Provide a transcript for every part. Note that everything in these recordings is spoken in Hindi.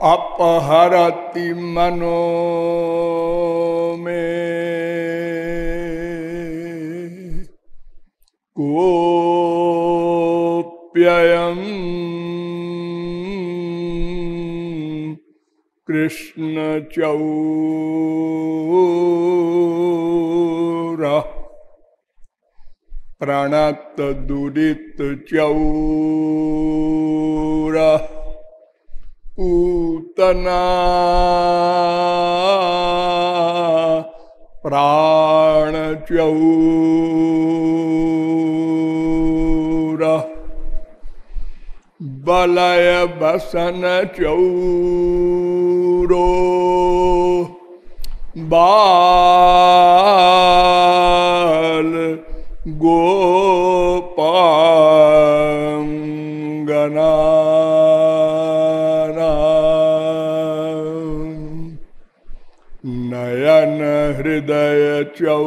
अपहरति मनो में। कृष्ण चौर प्रणत दुरित चौर पूतना। प्राण चौर। बलय बसन चौरो। बाल गोपांगना। हृदय चौर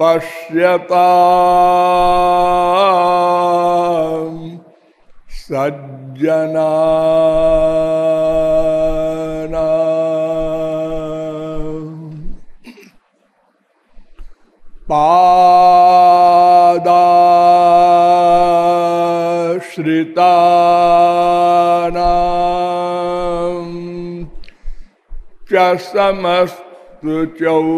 पश्यता सज्जना पादाश्रिता च समस्तु चौरम्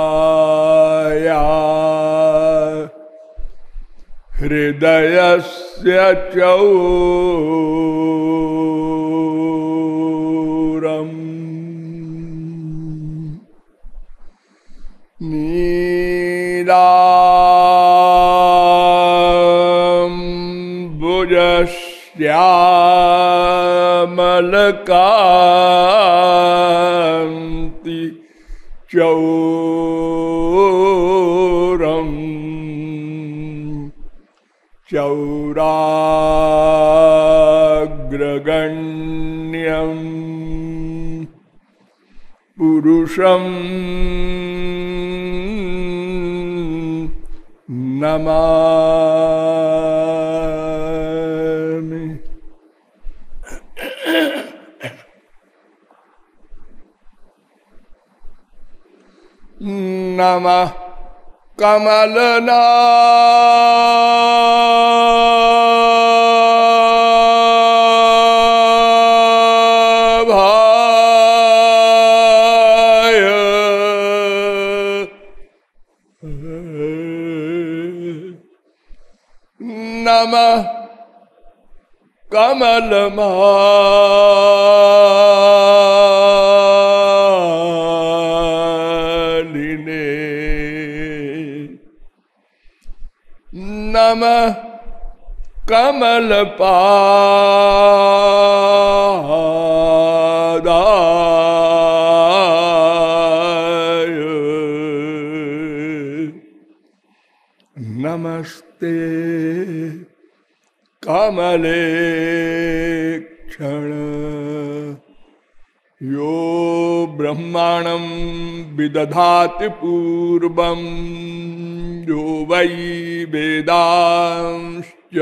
श्रीराधिकाया हृदयस्य चौरम् नीलाम्बुजश्यामलकान्ति चौरम चौराग्रगण्यम पुरुषम् Kamalana. कमलपादाय नमस्ते कमले क्षण। यो ब्रह्माणं विदधाति पूर्वं। यो वै वेदांश्च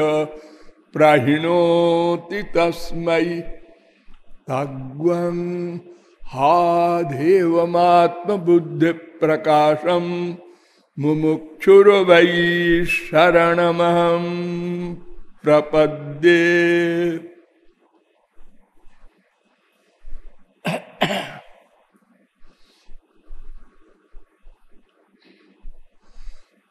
प्रहिणोति तस्मै। तग्वं हा देवमात्मबुद्धिप्रकाशं मुमुक्षुर्वै शरणमहं प्रपद्ये।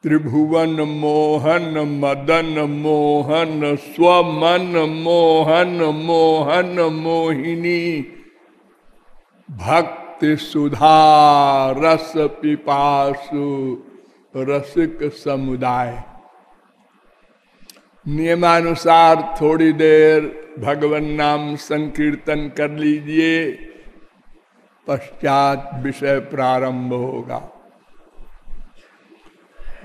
त्रिभुवन मोहन मदन मोहन स्वमन मोहन मोहन मोहिनी भक्ति सुधा रस पिपासु रसिक समुदाय नियमानुसार थोड़ी देर भगवान नाम संकीर्तन कर लीजिए, पश्चात विषय प्रारंभ होगा।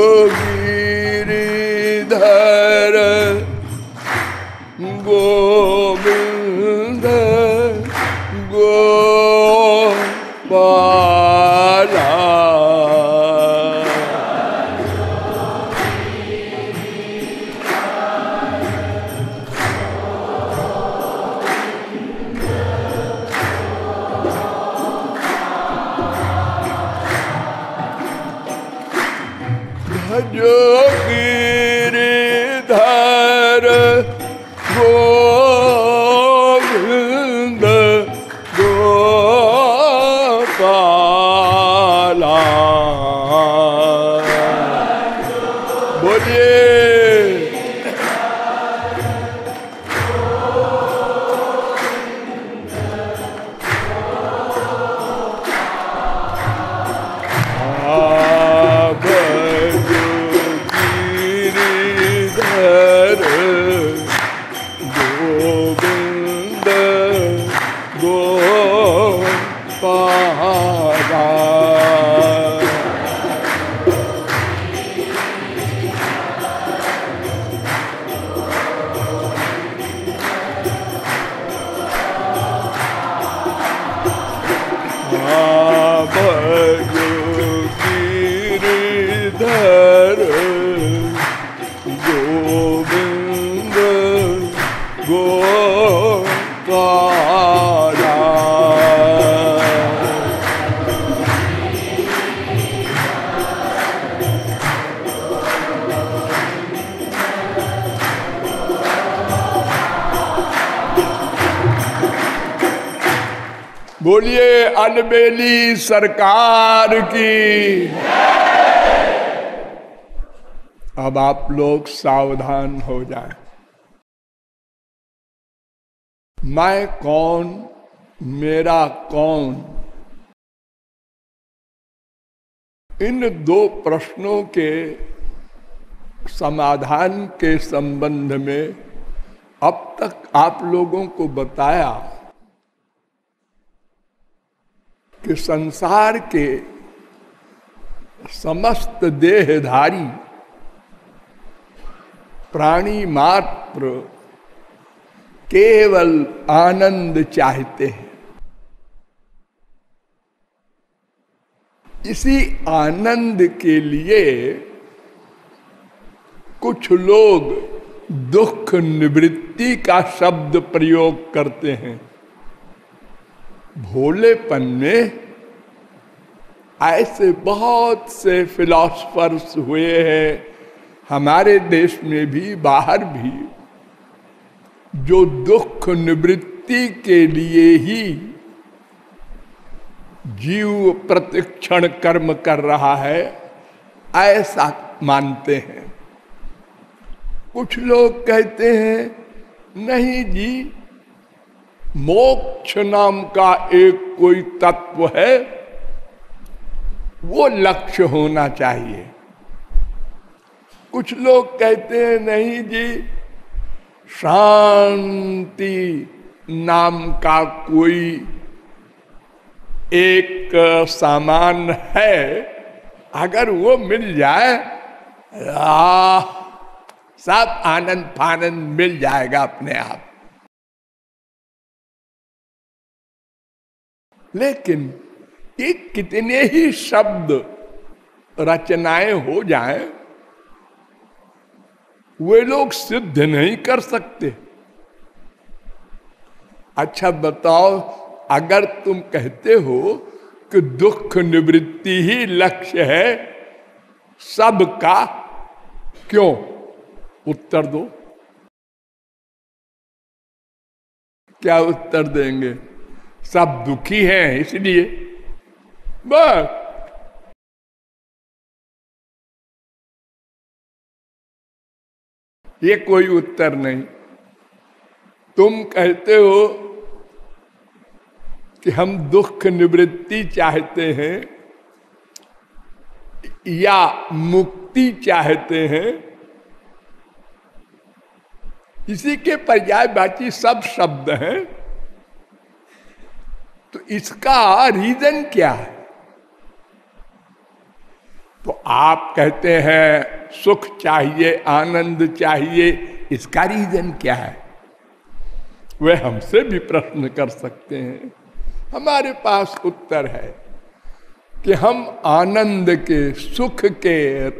Oh. बोलिए, अलबेली सरकार की अब आप लोग सावधान हो जाएँ। मैं कौन, मेरा कौन इन दो प्रश्नों के समाधान के संबंध में अब तक आप लोगों को बताया कि संसार के समस्त देहधारी प्राणी मात्र केवल आनंद चाहते हैं। इसी आनंद के लिए कुछ लोग दुख निवृत्ति का शब्द प्रयोग करते हैं। भोलेपन में ऐसे बहुत से फिलोसफर्स हुए हैं। हमारे देश में भी, बाहर भी, जो दुख निवृत्ति के लिए ही जीव प्रतिक्षण कर्म कर रहा है, ऐसा मानते हैं। कुछ लोग कहते हैं, नहीं जी मोक्ष नाम का एक कोई तत्व है वो लक्ष्य होना चाहिए। कुछ लोग कहते हैं नहीं जी शांति नाम का कोई एक सामान है अगर वो मिल जाए आ, सब आनंद फानंद मिल जाएगा अपने आप लेकिन ये कितने ही शब्द रचनाएँ हो जाएँ, वे लोग सिद्ध नहीं कर सकते। अच्छा बताओ, अगर तुम कहते हो कि दुख निवृत्ति ही लक्ष्य है, सबका क्यों? उत्तर दो। क्या उत्तर देंगे? सब दुखी हैं इसलिए। बस। ये कोई उत्तर नहीं। तुम कहते हो कि हम दुख निवृत्ति चाहते हैं या मुक्ति चाहते हैं। इसी के पर्याय बाकी सब शब्द हैं। तो इसका रीजन क्या है? तो आप कहते हैं, सुख चाहिए, आनंद चाहिए, इसका रीजन क्या है? वह हमसे भी प्रश्न कर सकते हैं। हमारे पास उत्तर है कि हम आनंद के, सुख के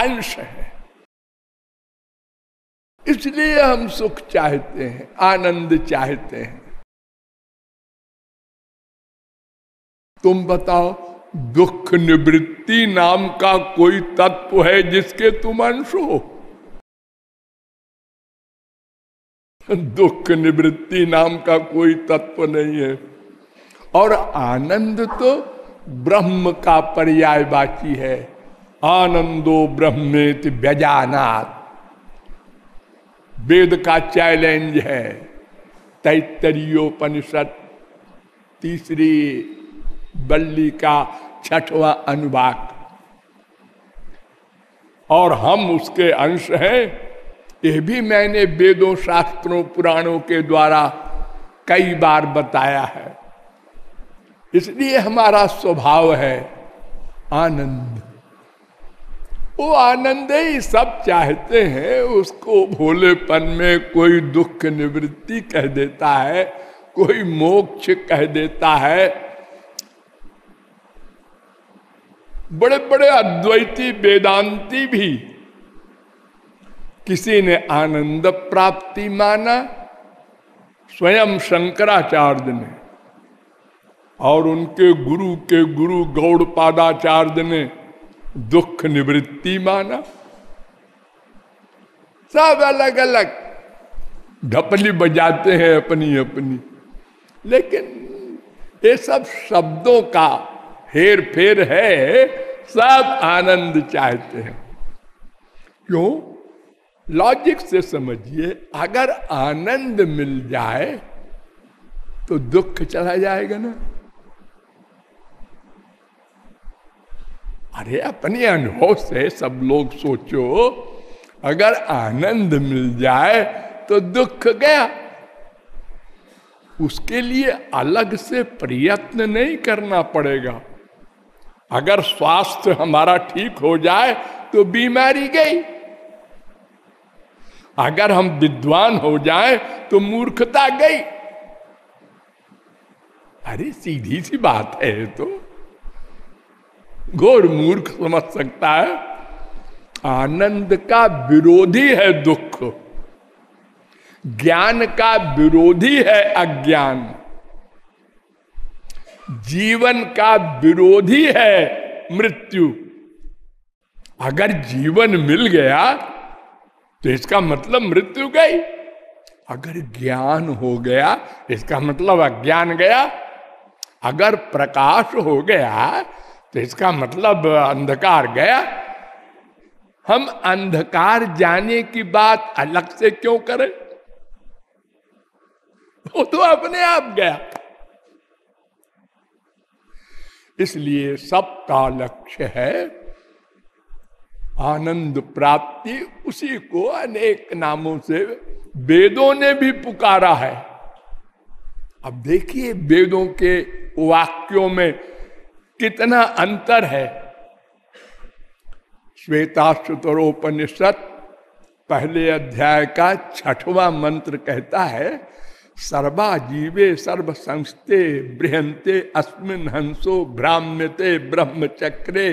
अंश हैं। इसलिए हम सुख चाहते हैं, आनंद चाहते हैं। तुम बताओ, दुख निवृत्ति नाम का कोई तत्व है जिसके तुम अंश हो? दुख निवृत्ति नाम का कोई तत्व नहीं है। और आनंद तो ब्रह्म का पर्यायवाची है। आनंदो ब्रह्मेत व्यजानात। वेद का चैलेंज है। तैतरीयोपनिषद तीसरी बल्ली का छठवा अनुवाक। और हम उसके अंश हैं। यह भी मैंने वेदों, शास्त्रों, पुराणों के द्वारा कई बार बताया है। इसलिए हमारा स्वभाव है आनंद। वो आनंद ही सब चाहते हैं, उसको भोलेपन में कोई दुख निवृत्ति कह देता है, कोई मोक्ष कह देता है। बड़े बड़े अद्वैती वेदांती भी किसी ने आनंद प्राप्ति माना स्वयं शंकराचार्य ने और उनके गुरु के गुरु गौड़ पादाचार्य ने दुख निवृत्ति माना। सब अलग अलग ढपली बजाते हैं अपनी अपनी लेकिन ये सब शब्दों का हेर फेर है सब आनंद चाहते हैं। क्यों? लॉजिक से समझिए अगर आनंद मिल जाए तो दुख चला जाएगा ना। अरे अपने अनुभव से सब लोग सोचो अगर आनंद मिल जाए तो दुख गया। उसके लिए अलग से प्रयत्न नहीं करना पड़ेगा। अगर स्वास्थ्य हमारा ठीक हो जाए तो बीमारी गई। अगर हम विद्वान हो जाए तो मूर्खता गई। अरे, सीधी सी बात है तो। घोर मूर्ख समझ सकता है। आनंद का विरोधी है दुख। ज्ञान का विरोधी है अज्ञान। जीवन का विरोधी है मृत्यु। अगर जीवन मिल गया तो इसका मतलब मृत्यु गई। अगर ज्ञान हो गया, इसका मतलब अज्ञान गया। अगर प्रकाश हो गया तो इसका मतलब अंधकार गया। हम अंधकार जाने की बात अलग से क्यों करें? वो तो अपने आप गया। इसलिए सबका लक्ष्य है आनंद प्राप्ति। उसी को अनेक नामों से वेदों ने भी पुकारा है। अब देखिए वेदों के वाक्यों में कितना अंतर है। श्वेताशुतरोपनिषद पहले अध्याय का छठवां मंत्र कहता है सर्वा जीवे सर्व संस्थे बृहंते अस्मिन हंसो भ्राम्यते ब्रह्मचक्रे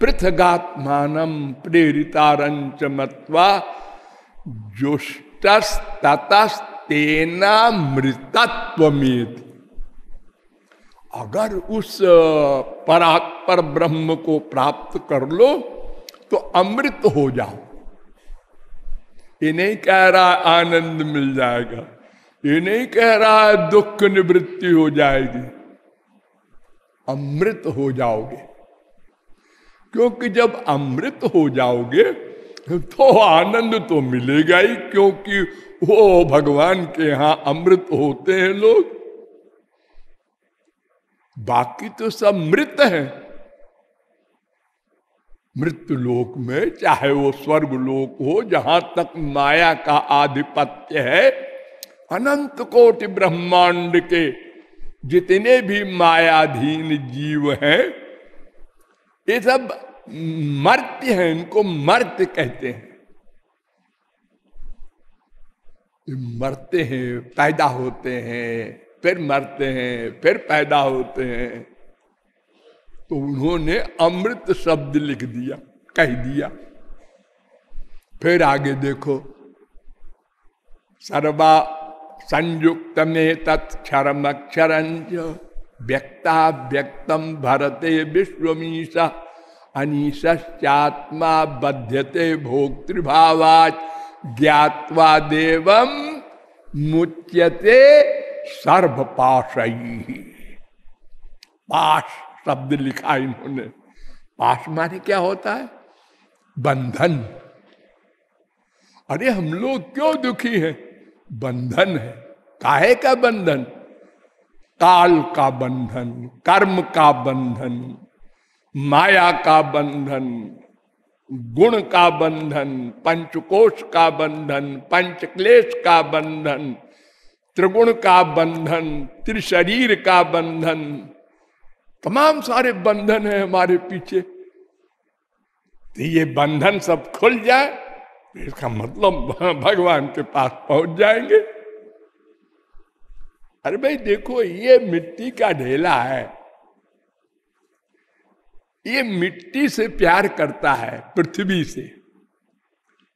पृथगात्मान प्रेरितारंच मत्वा जुष्टस्ततस्तेषाम तेना मृतत्व अगर उस परात्पर ब्रह्म को प्राप्त कर लो तो अमृत हो जाओ। ये नहीं कह रहा आनंद मिल जाएगा। ये नहीं कह रहा है दुख निवृत्ति हो जाएगी, अमृत हो जाओगे। क्योंकि जब अमृत हो जाओगे तो आनंद तो मिलेगा ही, क्योंकि वो भगवान के यहाँ अमृत होते हैं लोग। बाकी तो सब मृत है। मृत्यु लोक में, चाहे वो स्वर्ग लोक हो, जहाँ तक माया का आधिपत्य है अनंत कोटि ब्रह्मांड के जितने भी मायाधीन जीव हैं, ये सब मर्त्य हैं, इनको मर्त्य कहते हैं। मरते हैं, पैदा होते हैं, फिर मरते हैं, फिर पैदा होते हैं। तो उन्होंने अमृत शब्द लिख दिया, कह दिया। फिर आगे देखो, सर्वा संयुक्त में तत्क्षरमक्षर व्यक्ता व्यक्तम भरते विश्वमीशा अनीश्चात्मा बध्यते भोक्तृभावाच ज्ञावा देवम मुच्यते सर्व पाश पाश शब्द लिखा इन्होंने। पाश माने क्या होता है? बंधन। अरे हम लोग क्यों दुखी हैं? बंधन है। काहे का बंधन? काल का बंधन, कर्म का बंधन, माया का बंधन, गुण का बंधन, पंचकोश का बंधन पंच क्लेश का बंधन, त्रिगुण का बंधन, त्रिशरीर का बंधन। तमाम सारे बंधन है हमारे पीछे। तो ये बंधन सब खुल जाए इसका मतलब भगवान के पास पहुँच जाएँगे। अरे भाई, देखो, ये मिट्टी का ढेला है। ये मिट्टी से प्यार करता है पृथ्वी से,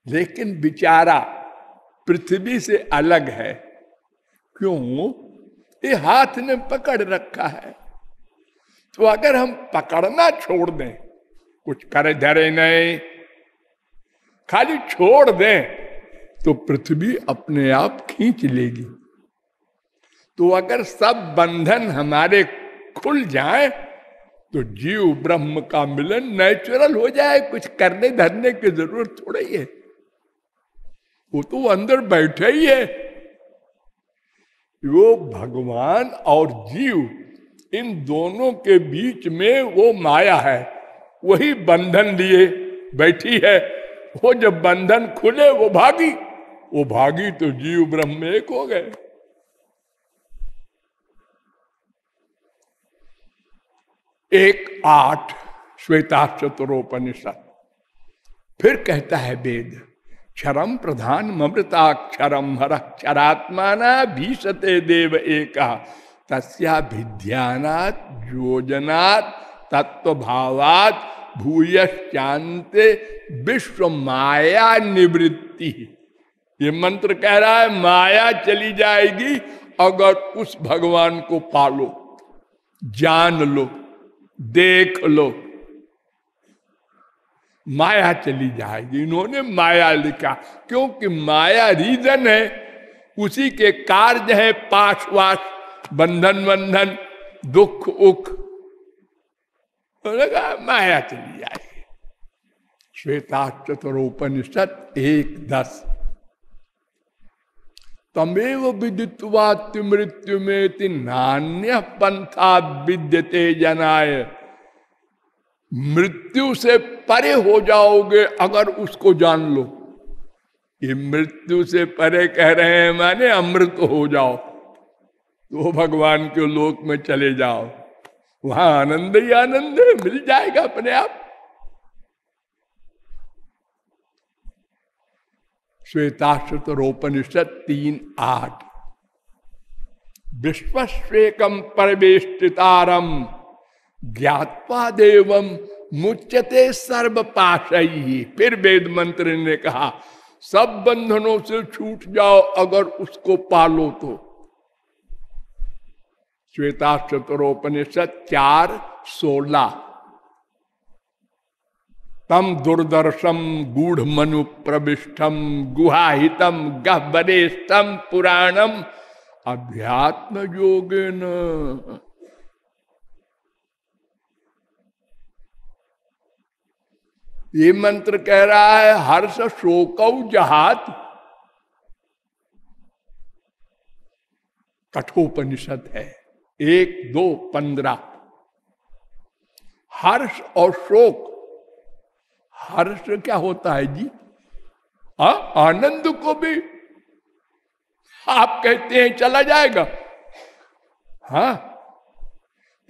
लेकिन बिचारा पृथ्वी से अलग है। क्यों? ये हाथ ने पकड़ रखा है। तो अगर हम पकड़ना छोड़ दें, कुछ करे धरे नहीं खाली छोड़ दें तो पृथ्वी अपने आप खींच लेगी। तो अगर सब बंधन हमारे खुल जाए तो जीव ब्रह्म का मिलन नेचुरल हो जाए। कुछ करने धरने की ज़रूरत थोड़ी है। वो तो अंदर बैठे ही है। वो भगवान और जीव, इन दोनों के बीच में वो माया है। वही बंधन लिए बैठी है। वो जब बंधन खुले, वो भागी। वो भागी तो जीव ब्रह्म एक हो गए। एक आठ श्वेता चतुरोपनिषद। फिर कहता है वेद, क्षरम प्रधान ममृताक्षरम हर क्षरात्माना भीषते देव एक। तस्या भिध्यानात योजनात् तत्व भावात भूयश्चांते विश्व माया निवृत्ति। ये मंत्र कह रहा है, माया चली जाएगी अगर उस भगवान को पालो, जान लो, देख लो। माया चली जाएगी, इन्होंने माया लिखा, क्योंकि माया रीजन है, उसी के कार्य है पाशवास बंधन बंधन दुख उख लगा माया चली जाएगी श्वेता चतुरोपनिषद एक दस। तमेव विदित्वात्य मृत्यु में नान्य पंथा विद्यते जनाय। मृत्यु से परे हो जाओगे अगर उसको जान लो। ये मृत्यु से परे कह रहे हैं माने अमृत हो जाओ। तो भगवान के लोक में चले जाओ। वहाँ आनंद ही आनंद मिल जाएगा अपने आप। श्वेताश्रुतरोपनिषद तीन आठ। विश्व विश्वस्वेकम परवेष्टितारम ज्ञातवा देवम मुच्यते सर्व पाश फिर वेद मंत्र ने कहा, सब बंधनों से छूट जाओ, अगर उसको पालो तो। श्वेता चतुरोपनिषद चार सोलह तम दुर्दर्शम गूढ़ मनु प्रविष्टम गुहाहितम गहबरेष्टम पुराणम अध्यात्म योगेन ये मंत्र कह रहा है, हर्ष शोक जहात। कठोपनिषद है। एक दो पंद्रह। हर्ष और शोक। हर्ष क्या होता है जी? आ, आनंद को भी। आप कहते हैं चला जाएगा। हा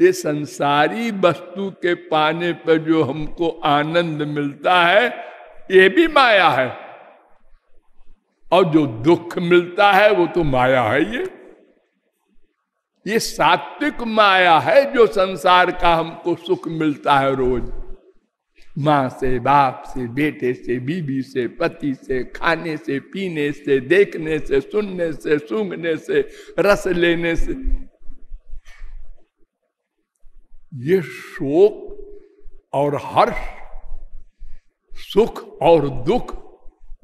ये संसारी वस्तु के पाने पर जो हमको आनंद मिलता है ये भी माया है। और जो दुख मिलता है वो तो माया है ये। ये सात्विक माया है जो संसार का हमको सुख मिलता है रोज। माँ से, बाप से, बेटे से, बीबी से, पति से, खाने से, पीने से, देखने से, सुनने से, सूंघने से, रस लेने से। ये शोक और हर्ष, सुख और दुख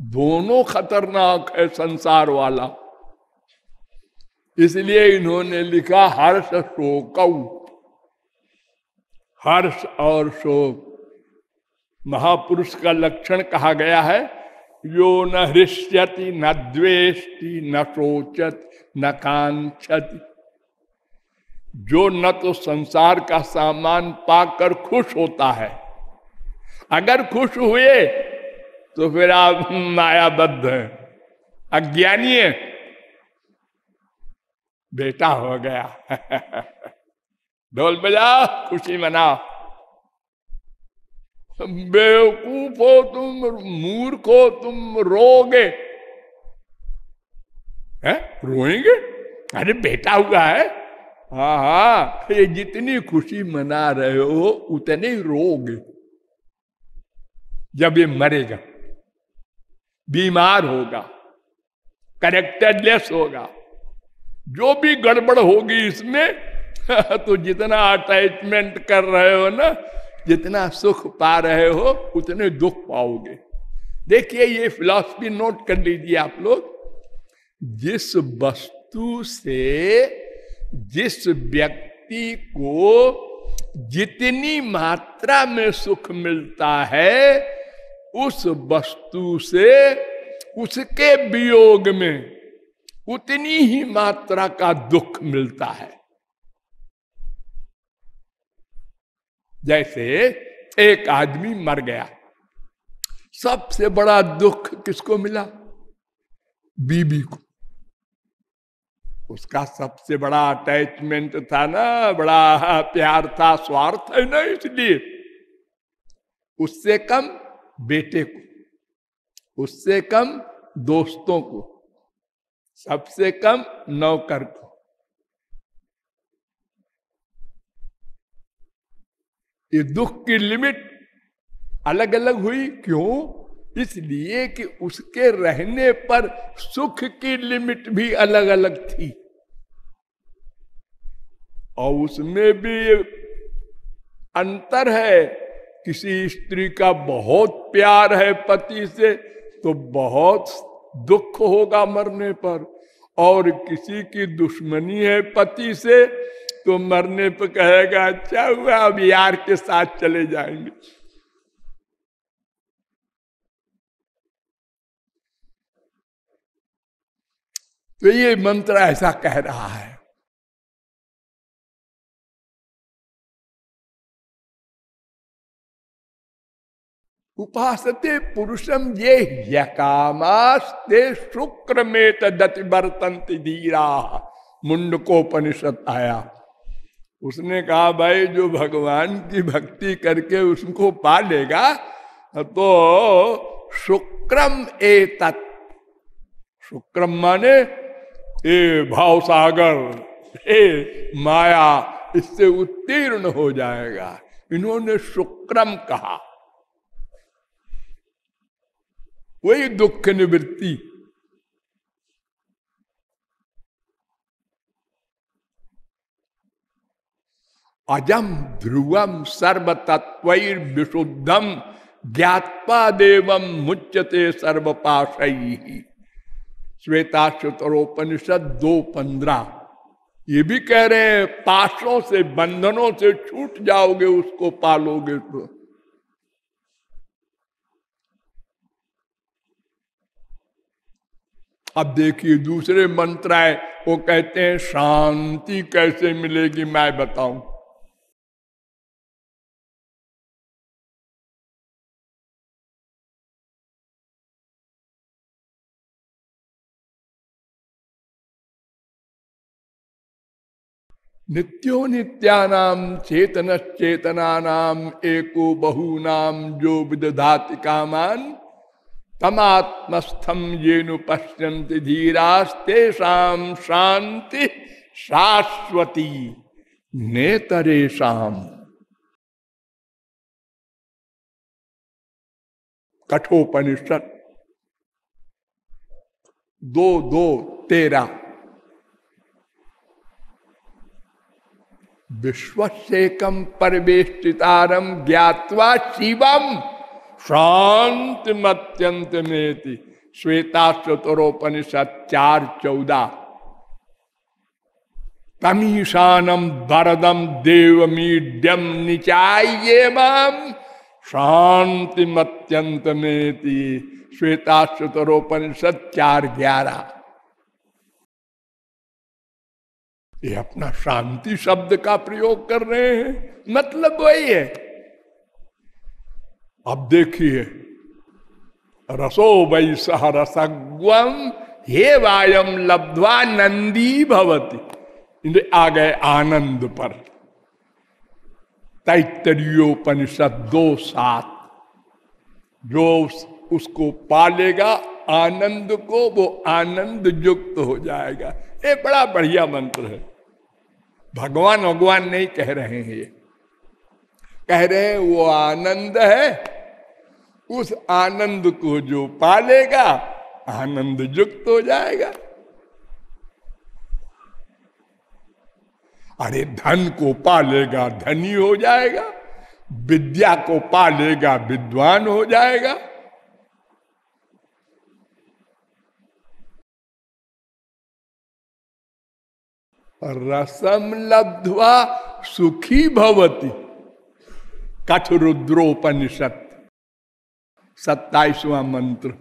दोनों खतरनाक है संसार वाला। इसलिए इन्होंने लिखा, हर्ष शोक हर्ष और शोक। महापुरुष का लक्षण कहा गया है, यो न हृष्यति, न द्वेष्टि, न सोचत न कांक्षति। जो न तो संसार का सामान पाकर खुश होता है। अगर खुश हुए तो फिर आप मायाबद्ध हैं। अज्ञानी है। बेटा हो गया। ढोल बजाओ, खुशी मनाओ। बेवकूफ़ हो तुम, मूर्ख हो तुम रोगे है? रोएँगे? अरे बेटा हुआ है। हाँ हाँ ये जितनी खुशी मना रहे हो, उतने ही रोगे जब ये मरेगा, बीमार होगा, करेक्टरलेस होगा। जो भी गड़बड़ होगी इसमें तो जितना अटैचमेंट कर रहे हो ना, जितना सुख पा रहे हो, उतने दुख पाओगे। देखिए, ये फिलॉसफी नोट कर लीजिए आप लोग। जिस वस्तु से, जिस व्यक्ति को जितनी मात्रा में सुख मिलता है, उस वस्तु से, उसके वियोग में उतनी ही मात्रा का दुख मिलता है। जैसे एक आदमी मर गया। सबसे बड़ा दुख किसको मिला? बीबी को। उसका सबसे बड़ा अटैचमेंट था ना, बड़ा प्यार था, स्वार्थ है ना इसलिए। उससे कम बेटे को, उससे कम दोस्तों को सबसे कम नौकर को। ये दुख की लिमिट अलग अलग हुई, क्यों? इसलिए कि उसके रहने पर सुख की लिमिट भी अलग अलग थी। और उसमें भी अंतर है, किसी स्त्री का बहुत प्यार है पति से तो बहुत दुख होगा मरने पर। और किसी की दुश्मनी है पति से तो मरने पर कहेगा अच्छा हुआ, अब यार के साथ चले जाएँगे। तो ये मंत्र ऐसा कह रहा है। उपासते पुरुषम ये यकामास्ते शुक्र में तदति बर्तंत धीरा। मुंडकोपनिषद आया। उसने कहा, भाई, जो भगवान की भक्ति करके उसको पा लेगा तो शुक्रम ए तत् शुक्रम माने, ए भाव सागर, ए माया, इससे उत्तीर्ण हो जाएगा। इन्होंने शुक्रम कहा। वही दुख निवृत्ति। अजम ध्रुवम सर्व तत्व विशुद्धम ज्ञातपा देवम मुच्यते सर्व सर्वपाश। श्वेताश्वतरोपनिषद दो पंद्रह ये भी कह रहे हैं, पाशों से, बंधनों से छूट जाओगे, उसको पालोगे तो। अब देखिए, दूसरे मंत्र है वो कहते हैं, शांति कैसे मिलेगी मैं बताऊँ? नित्यो नित्यानाम चेतन चेतना नाम एको बहुनाम जो विदधाति कामान तमात्मस्थम ये नु धीरास्ते धीरास्तेषाम शांति शाश्वती नेतरेशम कठोपनिषद दो दो तेरह विश्वसेकम परवेष्टितारम ज्ञावा शिवम। शांति मत्यंत में श्वेता चतुरोपनिषद चार चौदह तमीशानम वरदम देवमीड्यम निचाये शांति मत्यंत में श्वेता चतुरोपनिषद चार ग्यारह ये अपना शांति शब्द का प्रयोग कर रहे हैं। मतलब वही है। अब देखिए, रसो वै सह रसग्वम हे वायम लब्धवा नंदी भवती। आ गए आनंद पर। तैतरीयोपनिषद दो सात। जो उसको पालेगा, आनंद को, वो आनंद युक्त हो जाएगा। ये बड़ा बढ़िया मंत्र है। भगवान भगवान नहीं कह रहे हैं ये। कह रहे हैं, वो आनंद है उस आनंद को जो पालेगा, आनंद युक्त हो जाएगा। अरे धन को पालेगा, धनी हो जाएगा। विद्या को पालेगा, विद्वान हो जाएगा। रसम लब्धवा सुखी भवती। कठ रुद्रोपनिषद सत्ताईसवा मंत्र।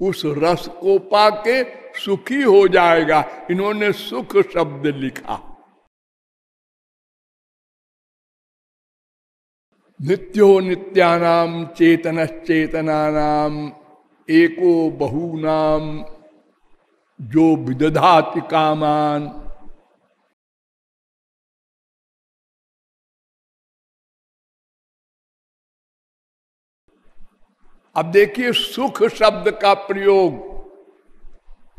उस रस को पाके सुखी हो जाएगा। इन्होंने सुख शब्द लिखा। नित्यो नित्यानाम चेतन चेतना नाम एको बहुनाम जो विदधाति कामान। अब देखिए, सुख शब्द का प्रयोग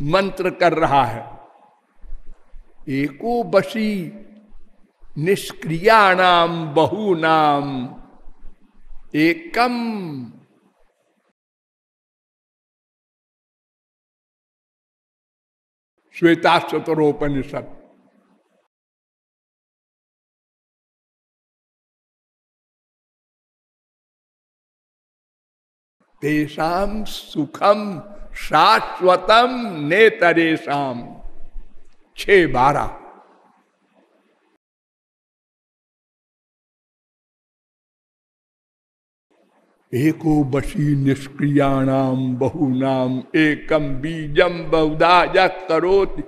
मंत्र कर रहा है। एको बसी बहु नाम एकम श्वेता चतुरोपनिषद तेषाम सुखम शाश्वतम नेतरेशम छ बारह एको बशी निष्क्रियाणाम बहुनाम एकम बीजम बहुधा करोति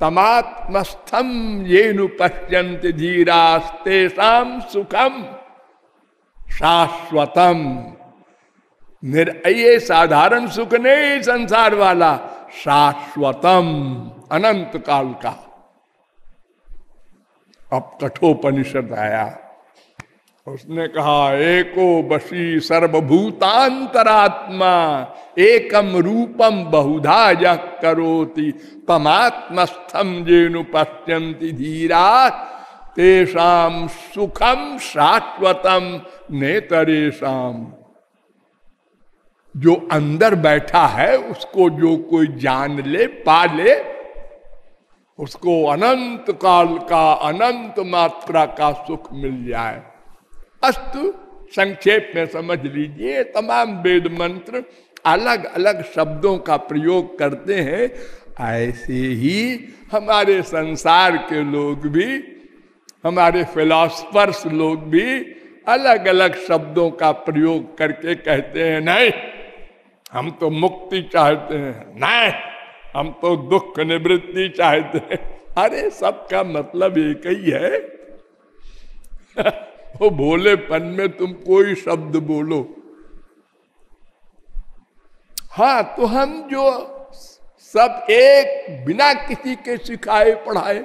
तमात्मस्थम ये नु पश्यंत धीरास्तेषाम सुखम शाश्वतम। निर ये साधारण सुख नहीं संसार वाला शाश्वतम अनंत काल का। अब कठोपनिषद आया। उसने कहा, एको बसी सर्वभूतांतरात्मा, एकम रूपम बहुधा यह करोति तमात्मस्थम जेनु पश्यंति धीरा तेषाम सुखम शाश्वतम नेतरेशम जो अंदर बैठा है, उसको जो कोई जान ले, पा ले, उसको अनंत काल का, अनंत मात्रा का सुख मिल जाए। अस्तु संक्षेप में समझ लीजिए, तमाम वेद मंत्र अलग अलग शब्दों का प्रयोग करते हैं। ऐसे ही हमारे संसार के लोग भी, हमारे फिलोसफर्स लोग भी अलग अलग शब्दों का प्रयोग करके कहते हैं, नहीं हम तो मुक्ति चाहते हैं। नहीं, हम तो दुख निवृत्ति चाहते हैं। अरे, सबका मतलब एक ही है। वो भोलेपन में तुम कोई शब्द बोलो। हाँ तो हम जो सब एक बिना किसी के सिखाए पढ़ाए,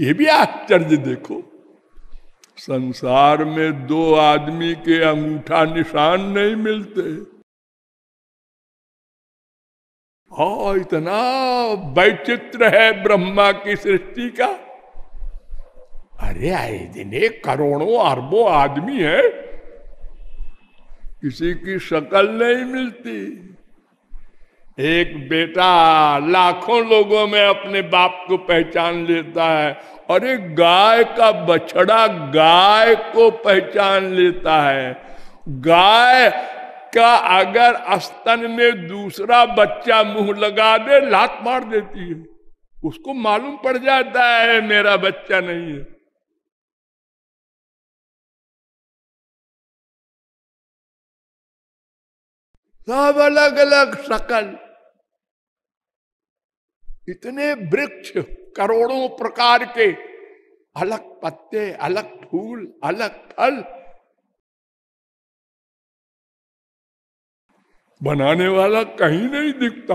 ये भी आश्चर्य देखो। संसार में दो आदमी के अंगूठा निशान नहीं मिलते। हाँ इतना वैचित्र है ब्रह्मा की सृष्टि का। अरे, आए दिन एक करोड़ों अरबों आदमी है। किसी की शक्ल नहीं मिलती। एक बेटा लाखों लोगों में अपने बाप को पहचान लेता है और एक गाय का बछड़ा गाय को पहचान लेता है। गाय का अगर अस्तन में दूसरा बच्चा मुँह लगा दे, लात मार देती है। उसको मालूम पड़ जाता है, मेरा बच्चा नहीं है। सब अलग अलग शकल। इतने वृक्ष करोड़ों प्रकार के, अलग पत्ते, अलग फूल, अलग फल बनाने वाला कहीं नहीं दिखता।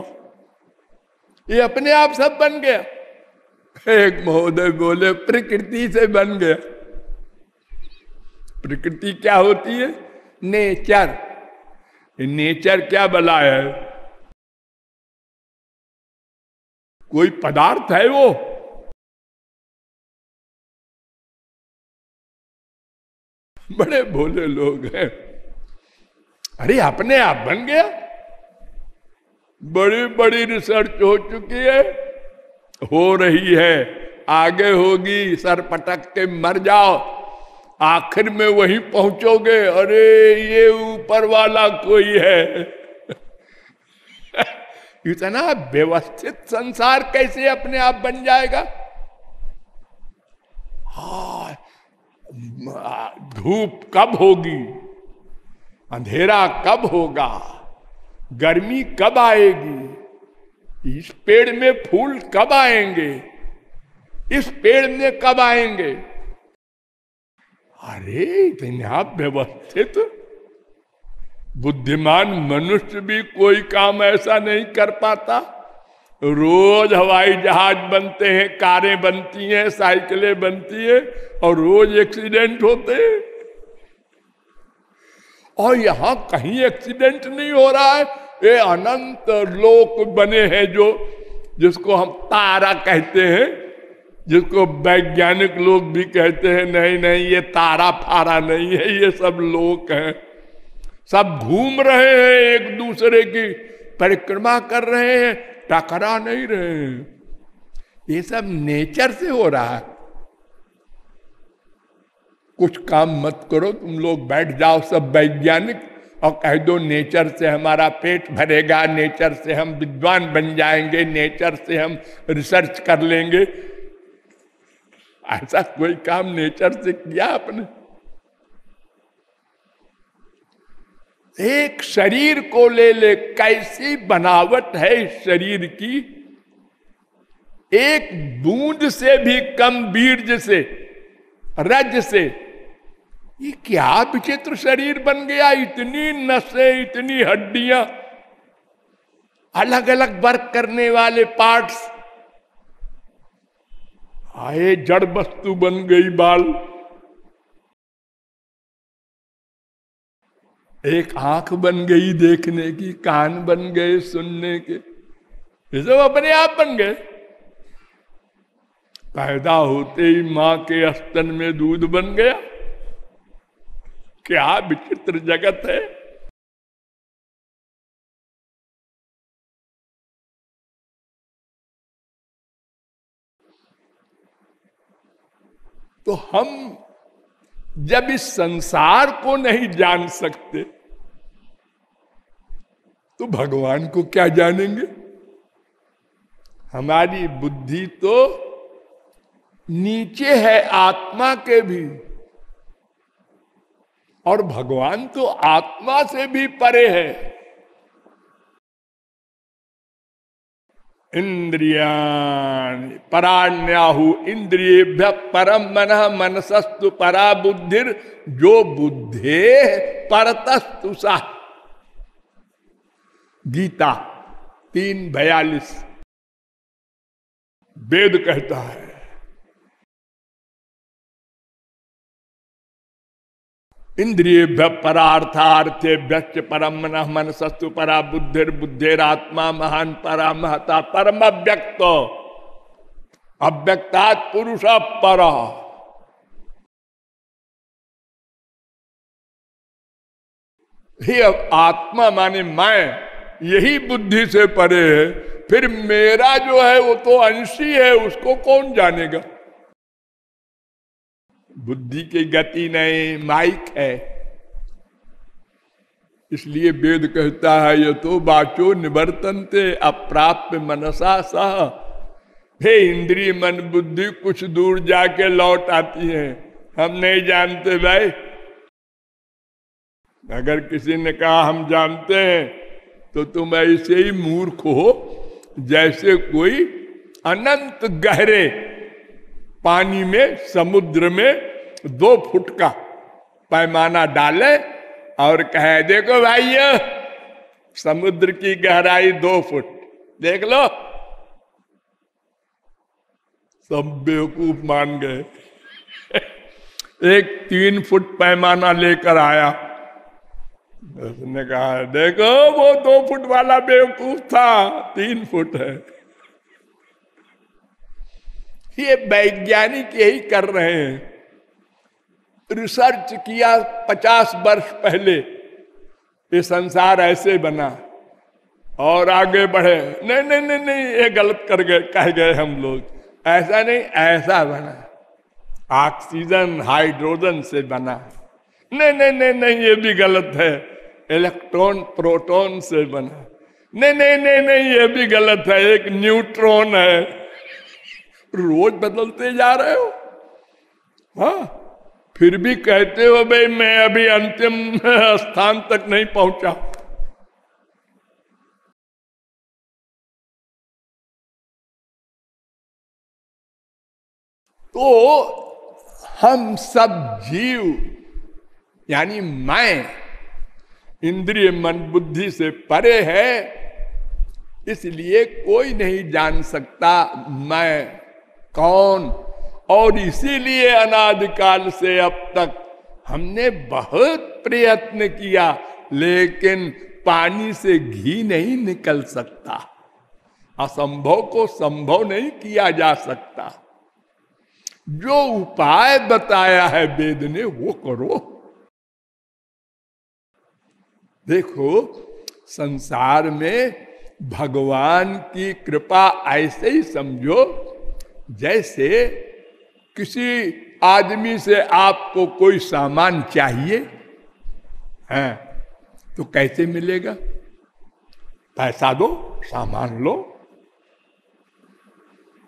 ये अपने आप सब बन गया। एक महोदय बोले, प्रकृति से बन गया। प्रकृति क्या होती है? नेचर। नेचर क्या बला है? कोई पदार्थ है वो? बड़े भोले लोग हैं। अरे अपने आप बन गया। बड़ी बड़ी रिसर्च हो चुकी है। हो रही है। आगे होगी। सर पटक के मर जाओ। आखिर में वहीं पहुंचोगे। अरे, ये ऊपर वाला कोई है। इतना व्यवस्थित संसार कैसे अपने आप बन जाएगा? हा, धूप कब होगी? अंधेरा कब होगा? गर्मी कब आएगी? इस पेड़ में फूल कब आएँगे? इस पेड़ में कब आएँगे? अरे, इतना व्यवस्थित। बुद्धिमान मनुष्य भी कोई काम ऐसा नहीं कर पाता। रोज हवाई जहाज़ बनते हैं, कारें बनती हैं, साइकिलें बनती हैं और रोज एक्सीडेंट होते हैं। और यहाँ कहीं एक्सीडेंट नहीं हो रहा है। ये अनंत लोक बने हैं जो, जिसको हम तारा कहते हैं, जिसको वैज्ञानिक लोग भी कहते हैं, नहीं नहीं, ये तारा फारा नहीं है, ये सब लोक हैं। सब घूम रहे हैं एक दूसरे की परिक्रमा कर रहे हैं, टकरा नहीं रहे हैं। ये सब नेचर से हो रहा है। कुछ काम मत करो, तुम लोग बैठ जाओ सब वैज्ञानिक। और कह दो नेचर से हमारा पेट भरेगा, नेचर से हम विद्वान बन जाएँगे, नेचर से हम रिसर्च कर लेंगे। ऐसा कोई काम नेचर से किया आपने? एक शरीर को ले ले, कैसी बनावट है इस शरीर की? एक बूंद से भी कम, बीर्ज से, रज से ये क्या विचित्र शरीर बन गया? इतनी नसें, इतनी हड्डियाँ। अलग अलग वर्क करने वाले पार्ट्स आए, जड़ वस्तु बन गई बाल। एक आँख बन गई देखने की, कान बन गए सुनने के। ये सब अपने आप बन गए। पैदा होते ही माँ के स्तन में दूध बन गया। क्या विचित्र जगत है। तो हम जब इस संसार को नहीं जान सकते तो भगवान को क्या जानेंगे? हमारी बुद्धि तो नीचे है, आत्मा के भी। और भगवान तो आत्मा से भी परे है। इंद्रिया पराण्याहु इंद्रिय परम मन मनसस्तु परा बुद्धिर, जो बुद्धे परतस्तु सा। गीता तीन बयालीस। वेद कहता है इंद्रिय परार्थार्थे व्यक्त परम मन सस्तु परा बुद्धिर बुद्धिरात्मा महान परा महता परम अव्यक्त अव्यक्तात् पुरुष पर। आत्मा माने मैं, यही बुद्धि से परे है, फिर मेरा जो है वो तो अंशी है, उसको कौन जानेगा? बुद्धि की गति नहीं, माइक है। इसलिए वेद कहता है, ये तो बाचो निवर्तनते अप्राप्त मनसा सह। हे इंद्रिय मन, बुद्धि कुछ दूर जाके लौट आती है। हम नहीं जानते भाई। अगर किसी ने कहा, हम जानते हैं तो तुम ऐसे ही मूर्ख हो, जैसे कोई अनंत गहरे पानी में, समुद्र में दो फुट का पैमाना डाले और कहे, देखो भाई समुद्र की गहराई दो फुट। देख लो। सब बेवकूफ़ मान गए। एक तीन फुट पैमाना लेकर आया। उसने कहा, देखो, वो दो फुट वाला बेवकूफ़ था, तीन फुट है। ये वैज्ञानिक यही कर रहे हैं। रिसर्च किया पचास वर्ष पहले, ये संसार ऐसे बना और आगे बढ़े। नहीं नहीं नहीं नहीं, ये गलत कर गए, कह गए हम लोग। ऐसा नहीं, ऐसा बना। ऑक्सीजन, हाइड्रोजन से बना। नहीं नहीं नहीं नहीं, ये भी गलत है। इलेक्ट्रॉन, प्रोटॉन से बना। नहीं नहीं नहीं नहीं, ये भी गलत है। एक न्यूट्रॉन है। रोज बदलते जा रहे हो? हाँ फिर भी कहते हो भाई, मैं अभी अंतिम स्थान तक नहीं पहुँचा। तो हम सब जीव, यानी मैं, इंद्रिय मन बुद्धि से परे है, इसलिए कोई नहीं जान सकता मैं। कौन? और इसीलिए अनादिकाल से अब तक हमने बहुत प्रयत्न किया, लेकिन पानी से घी नहीं निकल सकता। असंभव को संभव नहीं किया जा सकता। जो उपाय बताया है वेद ने, वो करो। देखो, संसार में भगवान की कृपा ऐसे ही समझो जैसे किसी आदमी से आपको कोई सामान चाहिए, है तो कैसे मिलेगा? पैसा दो, सामान लो।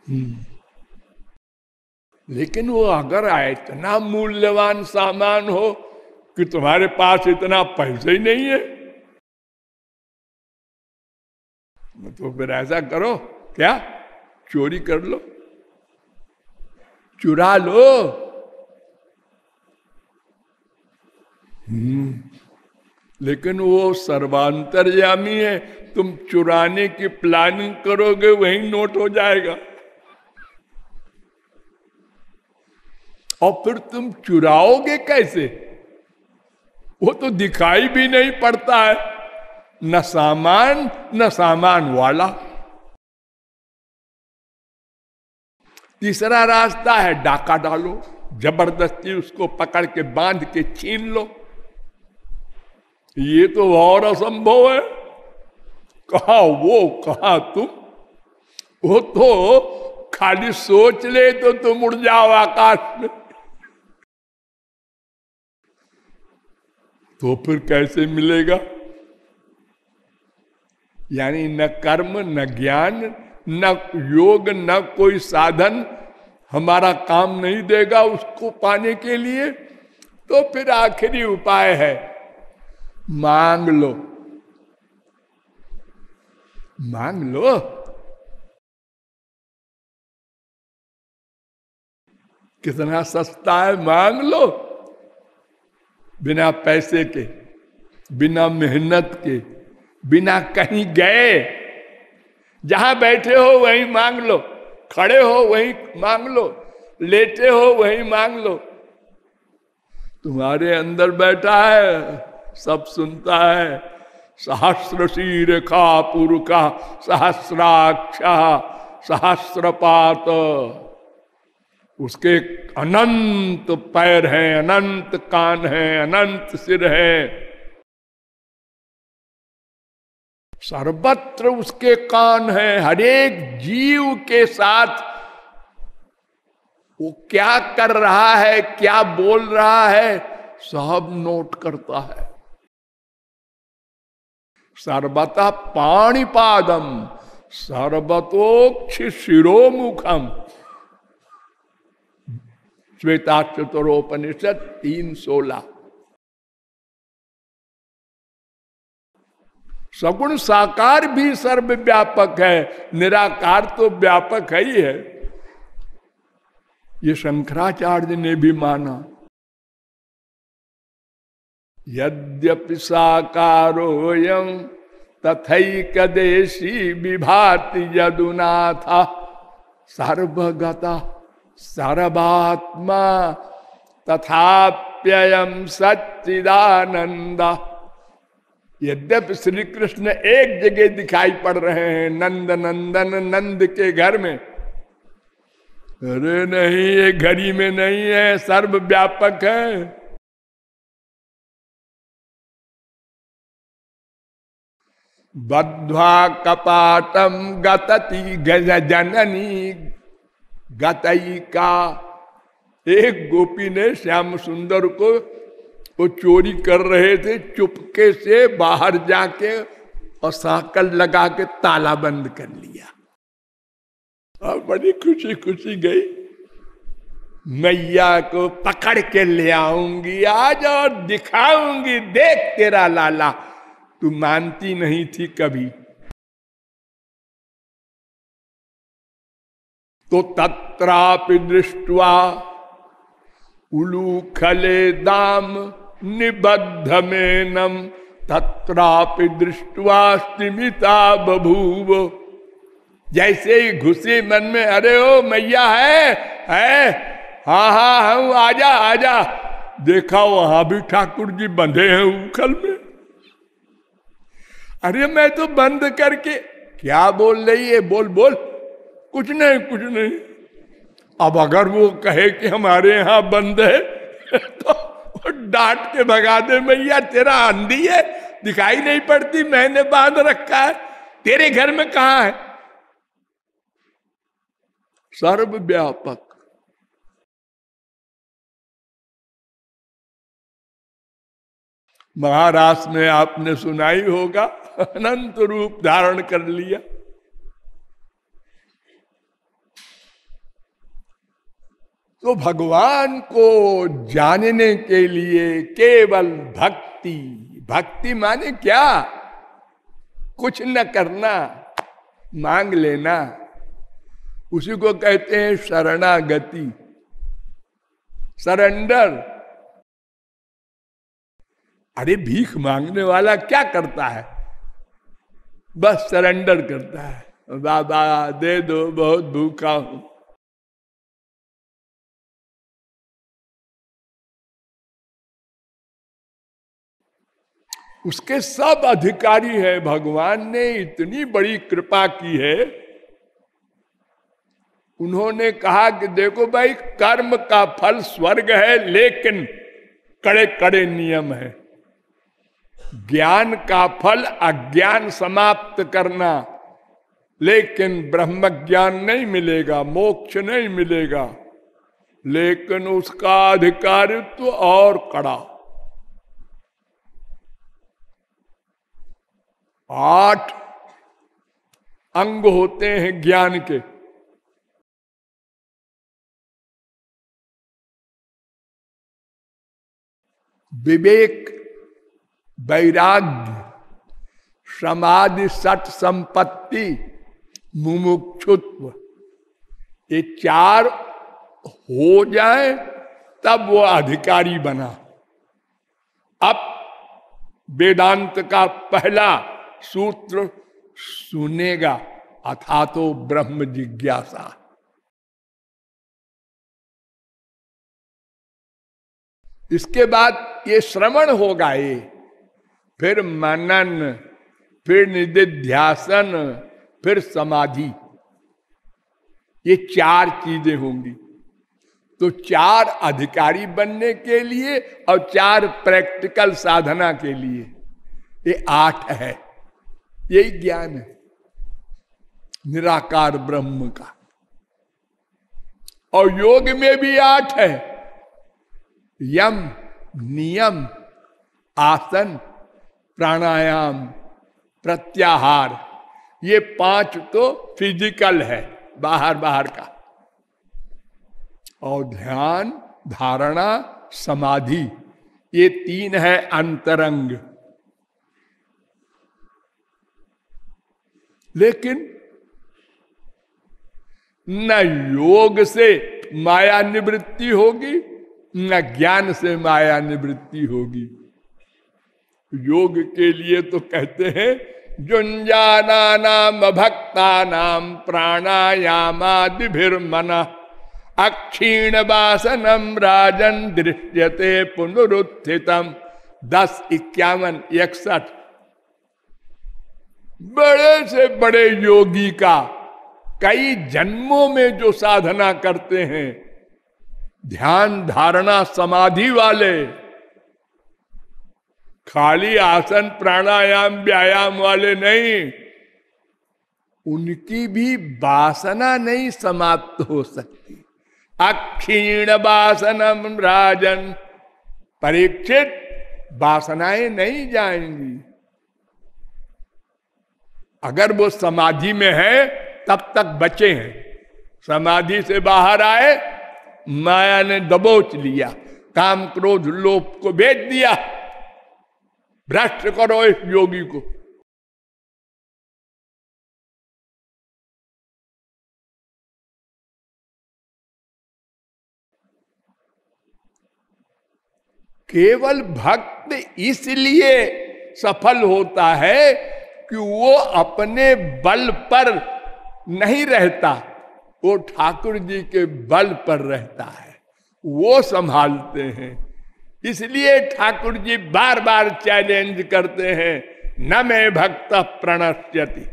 हम्म। लेकिन वो अगर इतना मूल्यवान सामान हो कि तुम्हारे पास इतना पैसे ही नहीं है तो फिर ऐसा करो, क्या? चोरी कर लो। चुरा लो हम्म। लेकिन वो सर्वांतरयामी है। तुम चुराने की प्लानिंग करोगे, वही नोट हो जाएगा। और फिर तुम चुराओगे कैसे? वो तो दिखाई भी नहीं पड़ता है। न सामान न सामान वाला। तीसरा रास्ता है डाका डालो, ज़बरदस्ती उसको पकड़ के बाँध के छीन लो। ये तो और असंभव है। कहा वो, कहा तुम? वो तो खाली सोच ले तो तुम उड़ जाओ आकाश में। तो फिर कैसे मिलेगा? यानी न कर्म, न ज्ञान न योग, न कोई साधन हमारा काम नहीं देगा उसको पाने के लिए। तो फिर आखिरी उपाय है, मांग लो। मांग लो। कितना सस्ता है, मांग लो। बिना पैसे के, बिना मेहनत के, बिना कहीं गए। जहाँ बैठे हो वहीं मांग लो, खड़े हो वहीं मांग लो, लेटे हो वहीं मांग लो। तुम्हारे अंदर बैठा है, सब सुनता है, सहस्र शीर खा पुरुखा सहस्राक्षा, सहस्रपात। उसके अनंत पैर हैं, अनंत कान हैं, अनंत सिर है। सर्वत्र उसके कान है हरेक जीव के साथ। वो क्या कर रहा है, क्या बोल रहा है, सब नोट करता है। सर्वतः पाणीपादम सर्वतोक्ष शिरोमुखम श्वेता चतुरोपनिषद तीन सोलह। सगुण साकार भी सर्व व्यापक है, निराकार तो व्यापक है ही है। ये शंकराचार्य ने भी माना, यद्यपि साकारोयम विभाति यदुनाथा, सर्वगता सर्वात्मा तथाप्ययम सच्चिदानंदा यद्यप श्री कृष्ण एक जगह दिखाई पड़ रहे हैं नंद नंदन नंद के घर में। अरे नहीं, ये घड़ी में नहीं है सर्व व्यापक है। बद्वा कपाटम गतती गज जननी गतई का एक गोपी ने श्याम सुंदर को वो चोरी कर रहे थे चुपके से बाहर जाके और साकल लगा के ताला बंद कर लिया। और बड़ी खुशी खुशी गई। मैया को पकड़ के ले आऊँगी आज और दिखाऊँगी, देख तेरा लाला, तू मानती नहीं थी कभी। तो तत्रापि दृष्टवा उलू खले दाम निबद्ध मेनम तत्रापि दृष्टवा स्तिमिता बभूव। जैसे ही घुसी मन में, अरे ओ मैया है है? हाँ हाँ हूँ, आजा आजा। देखा वहाँ भी ठाकुर जी बंधे हैं उखल में। अरे मैं तो बंद करके, क्या बोल रही है? बोल बोल। कुछ नहीं कुछ नहीं। अब अगर वो कहे कि हमारे यहाँ बंद है तो डांट के भगा दे, मैया, तेरा आंधी है, दिखाई नहीं पड़ती, मैंने बाँध रखा है, तेरे घर में कहा है? सर्व व्यापक महाराष्ट्र में आपने सुनाई होगा, अनंत रूप धारण कर लिया। तो भगवान को जानने के लिए केवल भक्ति भक्ति माने क्या? कुछ न करना, मांग लेना। उसी को कहते हैं शरणागति। सरेंडर। अरे भीख मांगने वाला क्या करता है? बस सरेंडर करता है। बाबा, दे दो, बहुत भूखा हूँ। उसके सब अधिकारी है। भगवान ने इतनी बड़ी कृपा की है। उन्होंने कहा कि देखो भाई, कर्म का फल स्वर्ग है, लेकिन कड़े कड़े नियम है। ज्ञान का फल अज्ञान समाप्त करना, लेकिन ब्रह्म ज्ञान नहीं मिलेगा, मोक्ष नहीं मिलेगा। लेकिन उसका अधिकारित्व और कड़ा। आठ अंग होते हैं ज्ञान के। विवेक, वैराग्य, समाधि सट संपत्ति, मुमुक्षुत्व, ये चार हो जाए, तब वो अधिकारी बना। अब वेदांत का पहला सूत्र सुनेगा अथा तो ब्रह्म जिज्ञासा। इसके बाद ये श्रवण होगा ये। फिर मनन, फिर निधिध्यासन, फिर समाधि। ये चार चीज़ें होंगी। तो चार अधिकारी बनने के लिए और चार प्रैक्टिकल साधना के लिए। ये आठ है। यही ज्ञान है। निराकार ब्रह्म का। और योग में भी आठ है। यम, नियम, आसन, प्राणायाम, प्रत्याहार, ये पाँच तो फ़िज़िकल है, बाहर बाहर का। और ध्यान, धारणा, समाधि, ये तीन है अंतरंग। लेकिन न योग से माया निवृत्ति होगी, न ज्ञान से माया निवृत्ति होगी। योग के लिए तो कहते हैं जुंजाना नाम भक्ता नाम प्राणायामादिर्मन अक्षीण वासनम राजन दृश्यते पुनरुत्थितम। दस इक्यावन इकसठ बड़े से बड़े योगी का कई जन्मों में जो साधना करते हैं, ध्यान धारणा समाधि वाले, खाली आसन, प्राणायाम, व्यायाम वाले नहीं, उनकी भी वासना नहीं समाप्त हो सकती। अक्षीण वासनम राजन, परीक्षित वासनाएँ नहीं जाएँगी। अगर वो समाधि में है, तब तक बचे हैं। समाधि से बाहर आए, माया ने दबोच लिया, काम क्रोध लोभ को भेज दिया। भ्रष्ट करो इस योगी को। केवल भक्त इसलिए सफल होता है कि वो अपने बल पर नहीं रहता, वो ठाकुर जी के बल पर रहता है। वो संभालते हैं। इसलिए ठाकुर जी बार बार चैलेंज करते हैं, न मैं भक्त प्रणश्यति।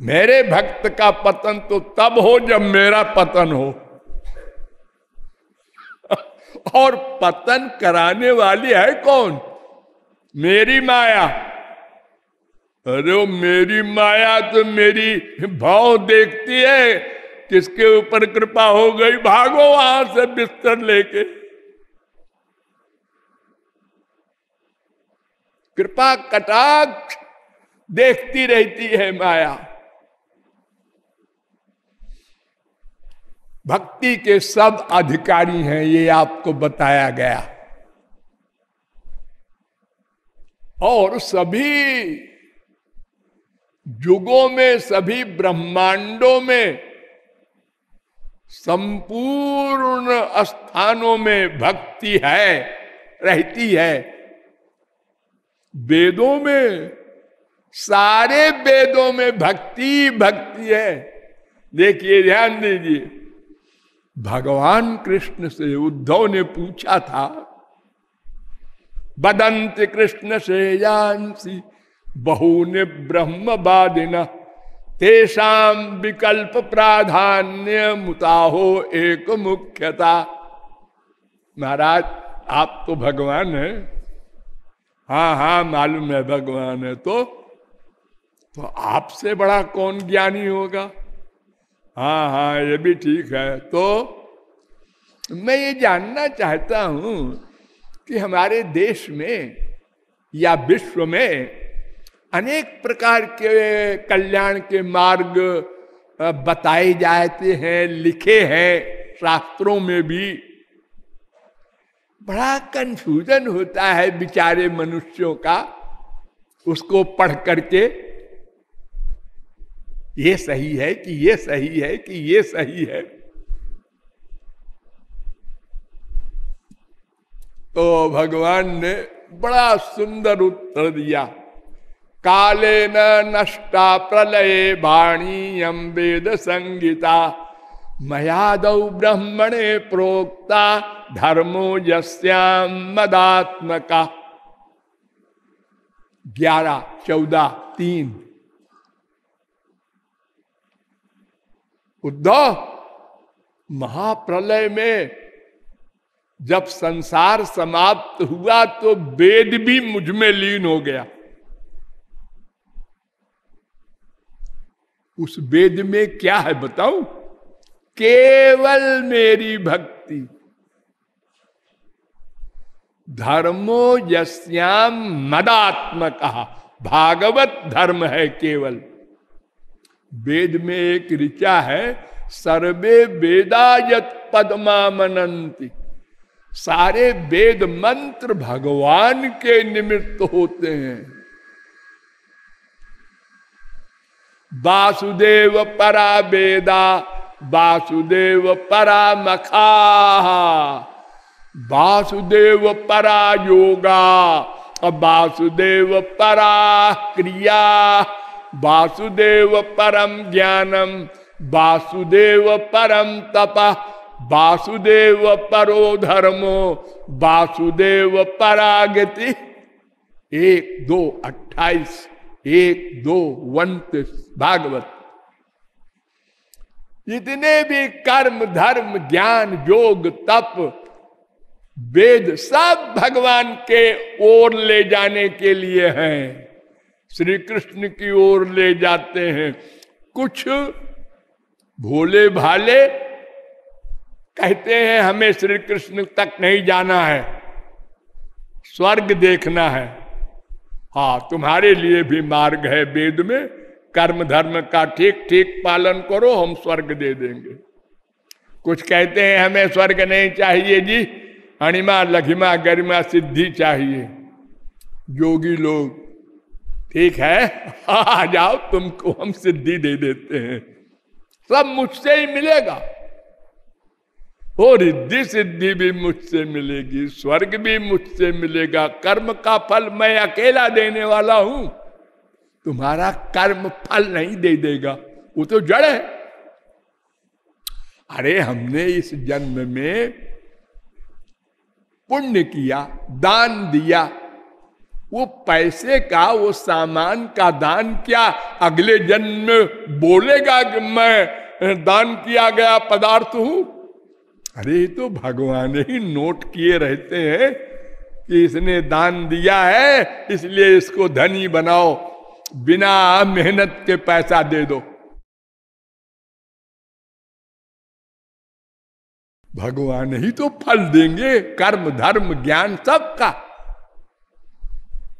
मेरे भक्त का पतन तो तब हो जब मेरा पतन हो। और पतन कराने वाली है कौन? मेरी माया। अरे वो मेरी माया तो मेरी भाव देखती है। किसके ऊपर कृपा हो गई? भागो वहाँ से बिस्तर लेके। कृपा कटाक्ष देखती रहती है माया। भक्ति के सब अधिकारी हैं, ये आपको बताया गया। और सभी युगों में, सभी ब्रह्मांडों में, संपूर्ण स्थानों में भक्ति है, रहती है। वेदों में, सारे वेदों में भक्ति भक्ति है। देखिए, ध्यान दीजिए। भगवान कृष्ण से उद्धव ने पूछा था, बदंत कृष्ण से जानसी बहुने ब्रह्म बादिन तेषाम विकल्प प्राधान्य मुताहो एक मुख्यता। महाराज, आप तो भगवान है। हाँ हाँ मालूम है भगवान है तो। तो आपसे बड़ा कौन ज्ञानी होगा? हाँ हाँ ये भी ठीक है। तो मैं ये जानना चाहता हूँ कि हमारे देश में या विश्व में अनेक प्रकार के कल्याण के मार्ग बताए जाते हैं, लिखे हैं, शास्त्रों में भी। बड़ा कंफ्यूजन होता है बिचारे मनुष्यों का, उसको पढ़ करके। ये सही है कि ये सही है कि ये सही है। तो भगवान ने बड़ा सुंदर उत्तर दिया। काले न नष्टा प्रलय वाणीयम वेद संगीता मयाद ब्रह्मणे प्रोक्ता, धर्मो यस्याम मदात्मका। ग्यारह, चौदह, तीन। उद्धव महाप्रलय में जब संसार समाप्त हुआ तो वेद भी मुझमें लीन हो गया। उस वेद में क्या है बताऊँ? केवल मेरी भक्ति। धर्मो यश्याम मदात्मक। भागवत धर्म है केवल। वेद में एक ऋचा है, सर्वे वेदा वेदायत पदमा मनंती सारे वेद मंत्र भगवान के निमित्त होते हैं। वासुदेव परा वेदा वासुदेव परा मखा वासुदेव परा योगा, वासुदेव परा क्रिया, वासुदेव परम ज्ञानम, वासुदेव परम तप, वासुदेव परो धर्मो, वासुदेव परागति एक दो अट्ठाईस, एक दो उन्तीस भागवत। जितने भी कर्म, धर्म, ज्ञान, योग, तप, वेद सब भगवान के ओर ले जाने के लिए हैं। श्री कृष्ण की ओर ले जाते हैं। कुछ भोले भाले कहते हैं, हमें श्री कृष्ण तक नहीं जाना है। स्वर्ग देखना है। हाँ तुम्हारे लिए भी मार्ग है वेद में। कर्म धर्म का ठीक ठीक पालन करो, हम स्वर्ग दे देंगे। कुछ कहते हैं, हमें स्वर्ग नहीं चाहिए जी। अणिमा लघिमा, गरिमा, सिद्धि चाहिए। योगी लोग, ठीक है? आ जाओ, तुमको हम सिद्धि दे देते हैं। सब मुझसे ही मिलेगा। और रिद्धि सिद्धि भी मुझसे मिलेगी, स्वर्ग भी मुझसे मिलेगा। कर्म का फल मैं अकेला देने वाला हूँ। तुम्हारा कर्म फल नहीं दे देगा। वो तो जड़ है। अरे, हमने इस जन्म में पुण्य किया, दान दिया। वो पैसे का, वो सामान का दान क्या। अगले जन्म में बोलेगा कि मैं दान किया गया, पदार्थ हूँ। अरे तो भगवान ही नोट किए रहते हैं कि इसने दान दिया है, इसलिए इसको धनी बनाओ। बिना मेहनत के पैसा दे दो। भगवान ही तो फल देंगे, कर्म, धर्म, ज्ञान सबका।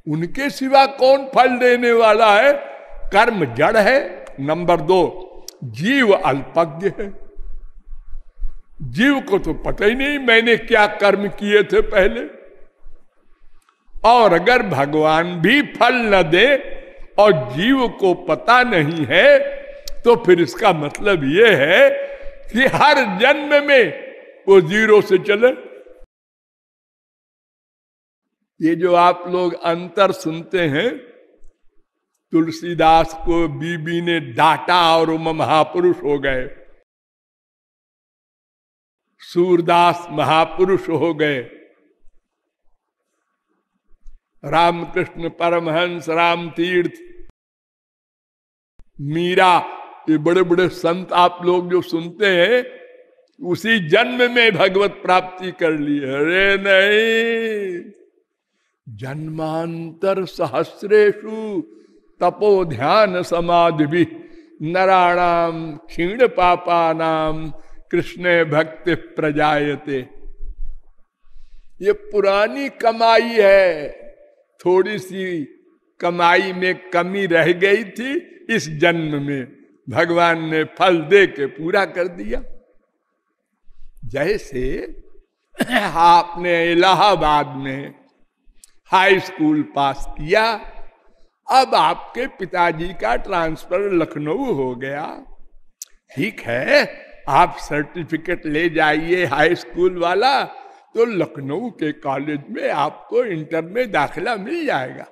उनके सिवा कौन फल देने वाला है? कर्म जड़ है, नंबर दो, जीव अल्पज्ञ है। जीव को तो पता ही नहीं मैंने क्या कर्म किए थे पहले। और अगर भगवान भी फल न दे और जीव को पता नहीं है तो फिर इसका मतलब यह है कि हर जन्म में वो ज़ीरो से चले। ये जो आप लोग अंतर सुनते हैं, तुलसीदास को बीबी ने डांटा और महापुरुष हो गए। सूरदास महापुरुष हो गए। रामकृष्ण परमहंस राम तीर्थ मीरा, ये बड़े बड़े संत आप लोग जो सुनते हैं, उसी जन्म में भगवत प्राप्ति कर ली अरे नहीं। जन्मांतर सहस्रेशु तपो ध्यान समाधि भी नराणाम क्षीण पापा नाम कृष्ण भक्ति प्रजायते। ये पुरानी कमाई है। थोड़ी सी कमाई में कमी रह गई थी, इस जन्म में भगवान ने फल दे के पूरा कर दिया। जैसे आपने इलाहाबाद में हाई स्कूल पास किया, अब आपके पिताजी का ट्रांसफ़र लखनऊ हो गया। ठीक है, आप सर्टिफिकेट ले जाइए हाई स्कूल वाला तो लखनऊ के कॉलेज में आपको इंटर में दाखिला मिल जाएगा।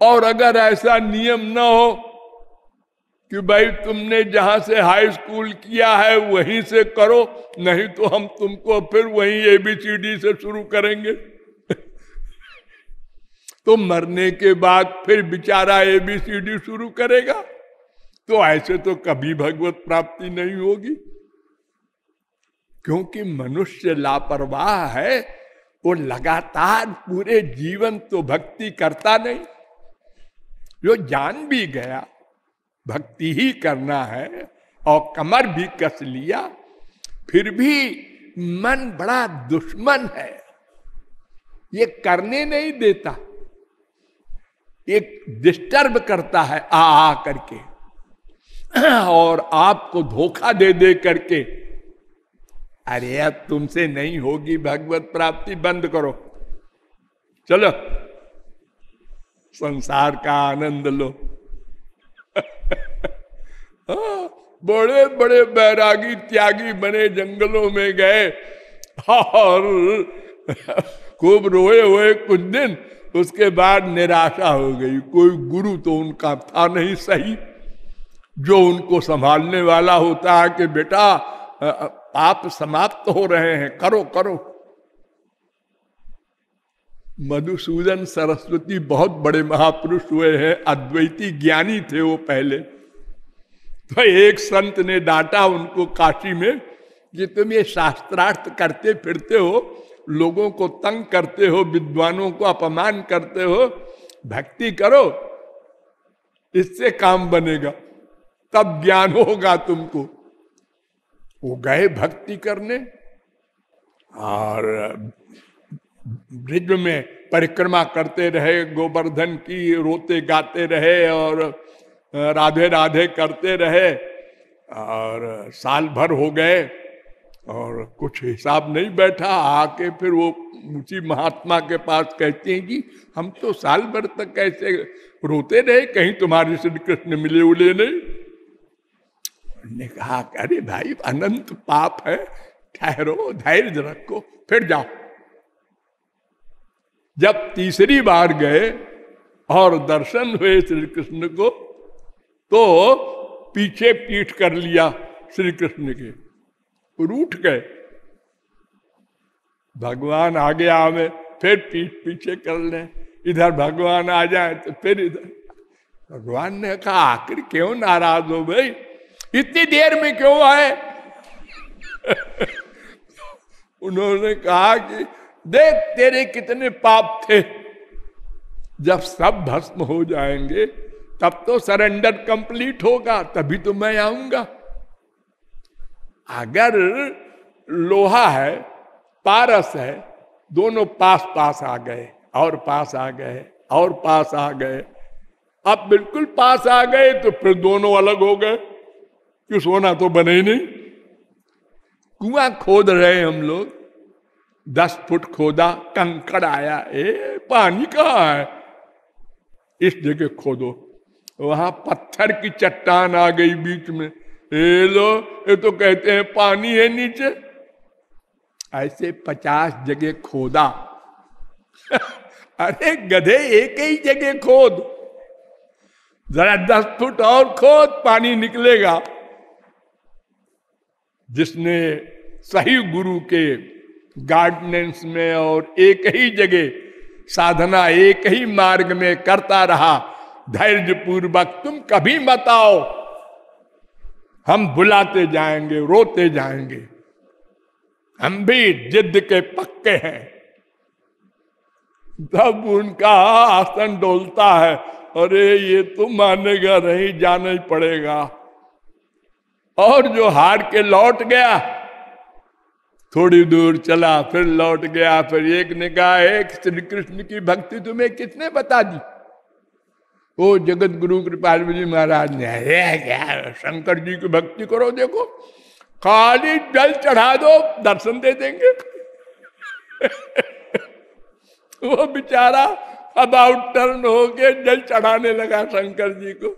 और अगर ऐसा नियम ना हो कि भाई तुमने जहाँ से हाई स्कूल किया है वहीं से करो, नहीं तो हम तुमको फिर वहीं एबीसीडी से शुरू करेंगे। तो मरने के बाद फिर बेचारा एबीसीडी शुरू करेगा। तो ऐसे तो कभी भगवत प्राप्ति नहीं होगी। क्योंकि मनुष्य लापरवाह है, वो लगातार पूरे जीवन तो भक्ति करता नहीं। जो जान भी गया, भक्ति ही करना है, और कमर भी कस लिया, फिर भी मन बड़ा दुश्मन है। ये करने नहीं देता। एक डिस्टर्ब करता है आ आ करके। और आपको धोखा दे दे करके अरे अब तुमसे नहीं होगी भगवत प्राप्ति बंद करो। चलो। संसार का आनंद लो। हाँ, बड़े बड़े बैरागी त्यागी बने जंगलों में गए और खूब रोए हुए कुछ दिन उसके बाद निराशा हो गई। कोई गुरु तो उनका था नहीं सही जो उनको संभालने वाला होता है कि बेटा आप समाप्त हो रहे हैं, करो करो। मधुसूदन सरस्वती बहुत बड़े महापुरुष हुए हैं, अद्वैती ज्ञानी थे वो पहले। तो एक संत ने डांटा उनको काशी में कि तुम ये शास्त्रार्थ करते फिरते हो, लोगों को तंग करते हो, विद्वानों को अपमान करते हो, भक्ति करो, इससे काम बनेगा, तब ज्ञान होगा तुमको। वो गए भक्ति करने और ब्रिज में परिक्रमा करते रहे, गोवर्धन की रोते गाते रहे और राधे राधे करते रहे और साल भर हो गए और कुछ हिसाब नहीं बैठा। आके फिर वो उसी महात्मा के पास कहते हैं कि हम तो साल भर तक कैसे रोते रहे, कहीं तुम्हारे श्री कृष्ण मिले उले नहीं। ने कहा, अरे भाई, अनंत पाप है, ठहरो, धैर्य रखो, फिर जाओ। जब तीसरी बार गए और दर्शन हुए श्री कृष्ण को तो पीछे पीठ कर लिया श्री कृष्ण के रूठ गए। भगवान आगे आवे, फिर पीठ पीछे कर ले, इधर भगवान आ जाए तो फिर इधर। भगवान ने कहा, आखिर क्यों नाराज़ हो भाई इतनी देर में क्यों आए? उन्होंने कहा कि, देख, तेरे कितने पाप थे। जब सब भस्म हो जाएँगे, तब तो सरेंडर कंप्लीट होगा, तभी तो मैं आऊँगा। अगर लोहा है, पारस है, दोनों पास पास आ गए, और पास आ गए, और पास आ गए। अब बिल्कुल पास आ गए तो फिर दोनों अलग हो गए। कि सोना तो बने ही नहीं। कुआ खोद रहे हम लोग। दस फुट खोदा, कंकड़ आया। ए, पानी कहा है? इस जगह खोदो। वहाँ पत्थर की चट्टान आ गई बीच में। ए, लो, ये तो कहते हैं पानी है नीचे। ऐसे पचास जगह खोदा। अरे, गधे एक ही जगह खोद। जरा दस फुट और खोद, पानी निकलेगा। जिसने सही गुरु के गार्डनेंस में और एक ही जगह साधना, एक ही मार्ग में करता रहा धैर्य पूर्वक तुम कभी मत आओ। हम बुलाते जाएँगे, रोते जाएँगे। हम भी जिद के पक्के हैं। तब उनका आसन डोलता है, अरे, ये तो मानेगा, नहीं जाना ही पड़ेगा। और जो हार के लौट गया, थोड़ी दूर चला, फिर लौट गया, फिर एक ने कहा, एक श्री कृष्ण की भक्ति तुम्हें किसने बता दी? वो जगत गुरु कृपाल जी महाराज ने क्या शंकर जी की भक्ति करो, देखो, खाली जल चढ़ा दो, दर्शन दे देंगे। वो बेचारा अबाउट टर्न होके जल चढ़ाने लगा, शंकर जी को,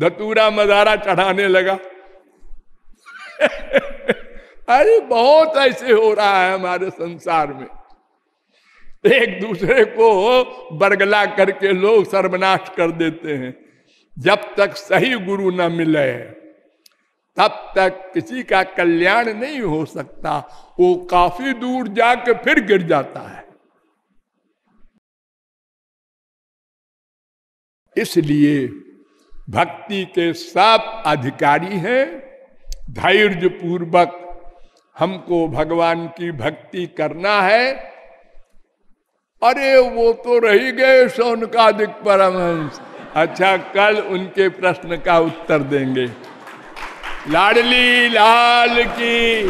धतूरा मदारा चढ़ाने लगा। अरे, बहुत ऐसे हो रहा है हमारे संसार में। एक दूसरे को बरगला करके लोग सर्वनाश कर देते हैं। जब तक सही गुरु न मिले, तब तक किसी का कल्याण नहीं हो सकता। वो काफ़ी दूर जाके फिर गिर जाता है। इसलिए भक्ति के सब अधिकारी हैं। धैर्य पूर्वक हमको भगवान की भक्ति करना है। अरे, वो तो रही गए सोन का अधिक परमहंस। अच्छा कल उनके प्रश्न का उत्तर देंगे। लाडली लाल की